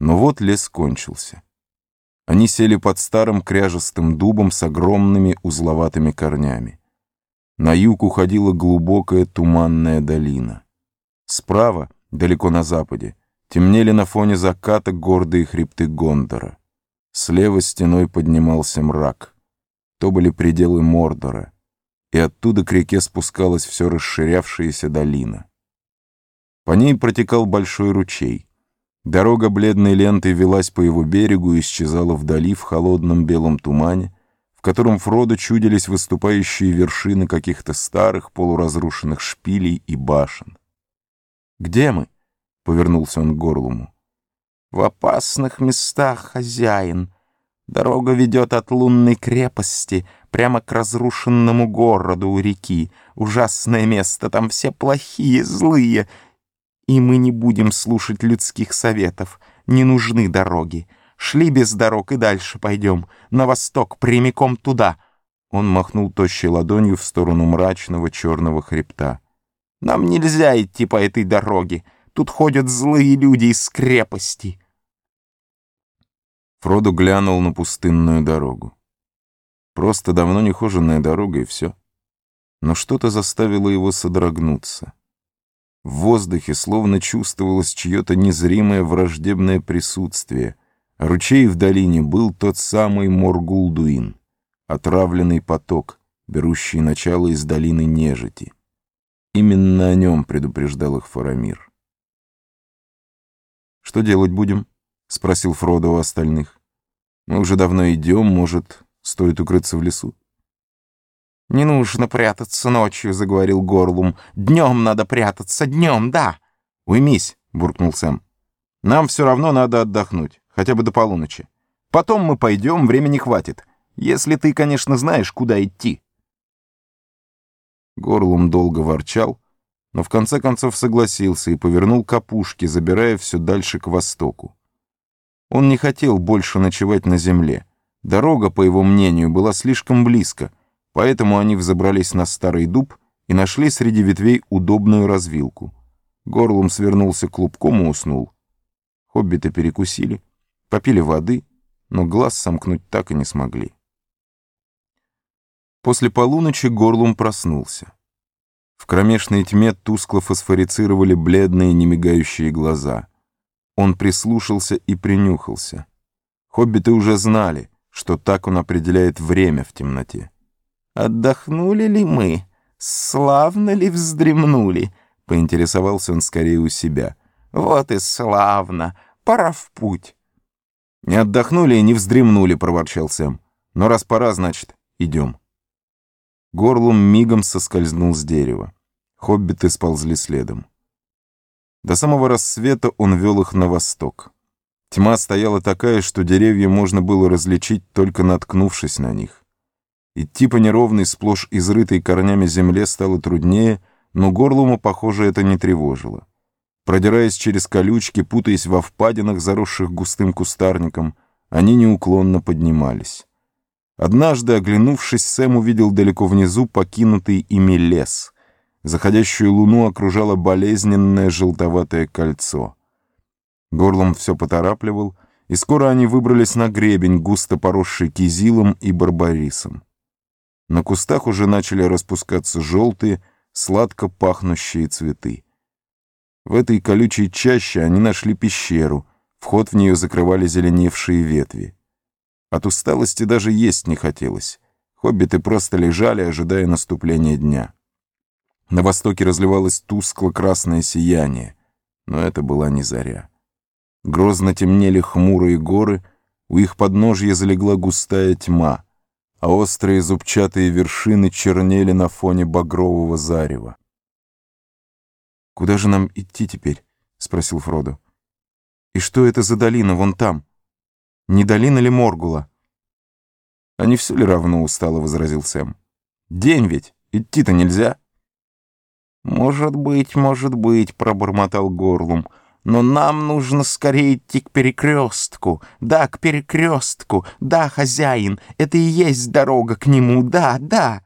Но вот лес кончился. Они сели под старым кряжестым дубом с огромными узловатыми корнями. На юг уходила глубокая туманная долина. Справа, далеко на западе, темнели на фоне заката гордые хребты Гондора. Слева стеной поднимался мрак. То были пределы Мордора, и оттуда к реке спускалась все расширявшаяся долина. По ней протекал большой ручей. Дорога бледной лентой велась по его берегу и исчезала вдали в холодном белом тумане, в котором Фродо чудились выступающие вершины каких-то старых полуразрушенных шпилей и башен. «Где мы?» — повернулся он к Горлуму. «В опасных местах, хозяин. Дорога ведет от лунной крепости прямо к разрушенному городу у реки. Ужасное место, там все плохие, злые, и мы не будем слушать людских советов. Не нужны дороги. Шли без дорог и дальше пойдем. На восток, прямиком туда. Он махнул тощей ладонью в сторону мрачного черного хребта. Нам нельзя идти по этой дороге. Тут ходят злые люди из крепости. Фродо глянул на пустынную дорогу. Просто давно нехоженная дорога и все. Но что-то заставило его содрогнуться. В воздухе словно чувствовалось чье-то незримое враждебное присутствие. ручей в долине был тот самый Моргулдуин, отравленный поток, берущий начало из долины нежити. Именно о нем предупреждал их Фарамир. «Что делать будем?» — спросил Фродо у остальных. «Мы уже давно идем, может, стоит укрыться в лесу?» «Не нужно прятаться ночью», — заговорил Горлум. «Днем надо прятаться, днем, да». «Уймись», — буркнул Сэм. «Нам все равно надо отдохнуть, хотя бы до полуночи. Потом мы пойдем, времени хватит. Если ты, конечно, знаешь, куда идти». Горлум долго ворчал, но в конце концов согласился и повернул к забирая все дальше к востоку. Он не хотел больше ночевать на земле. Дорога, по его мнению, была слишком близко — Поэтому они взобрались на старый дуб и нашли среди ветвей удобную развилку. Горлом свернулся клубком и уснул. Хоббиты перекусили, попили воды, но глаз сомкнуть так и не смогли. После полуночи Горлум проснулся. В кромешной тьме тускло фосфорицировали бледные немигающие глаза. Он прислушался и принюхался. Хоббиты уже знали, что так он определяет время в темноте. «Отдохнули ли мы? Славно ли вздремнули?» — поинтересовался он скорее у себя. «Вот и славно! Пора в путь!» «Не отдохнули и не вздремнули», — проворчал Сэм. «Но раз пора, значит, идем». Горлум мигом соскользнул с дерева. Хоббиты сползли следом. До самого рассвета он вел их на восток. Тьма стояла такая, что деревья можно было различить, только наткнувшись на них. Идти по неровной, сплошь изрытой корнями земле стало труднее, но горлому, похоже, это не тревожило. Продираясь через колючки, путаясь во впадинах, заросших густым кустарником, они неуклонно поднимались. Однажды, оглянувшись, Сэм увидел далеко внизу покинутый ими лес. Заходящую луну окружало болезненное желтоватое кольцо. Горлом все поторапливал, и скоро они выбрались на гребень, густо поросший кизилом и барбарисом. На кустах уже начали распускаться желтые, сладко пахнущие цветы. В этой колючей чаще они нашли пещеру, вход в нее закрывали зеленевшие ветви. От усталости даже есть не хотелось. Хоббиты просто лежали, ожидая наступления дня. На востоке разливалось тускло-красное сияние, но это была не заря. Грозно темнели хмурые горы, у их подножья залегла густая тьма — а острые зубчатые вершины чернели на фоне багрового зарева. «Куда же нам идти теперь?» — спросил Фродо. «И что это за долина вон там? Не долина ли Моргула?» «А не все ли равно?» — устало возразил Сэм. «День ведь, идти-то нельзя». «Может быть, может быть», — пробормотал Горлум, — но нам нужно скорее идти к перекрестку. Да, к перекрестку. Да, хозяин, это и есть дорога к нему. Да, да.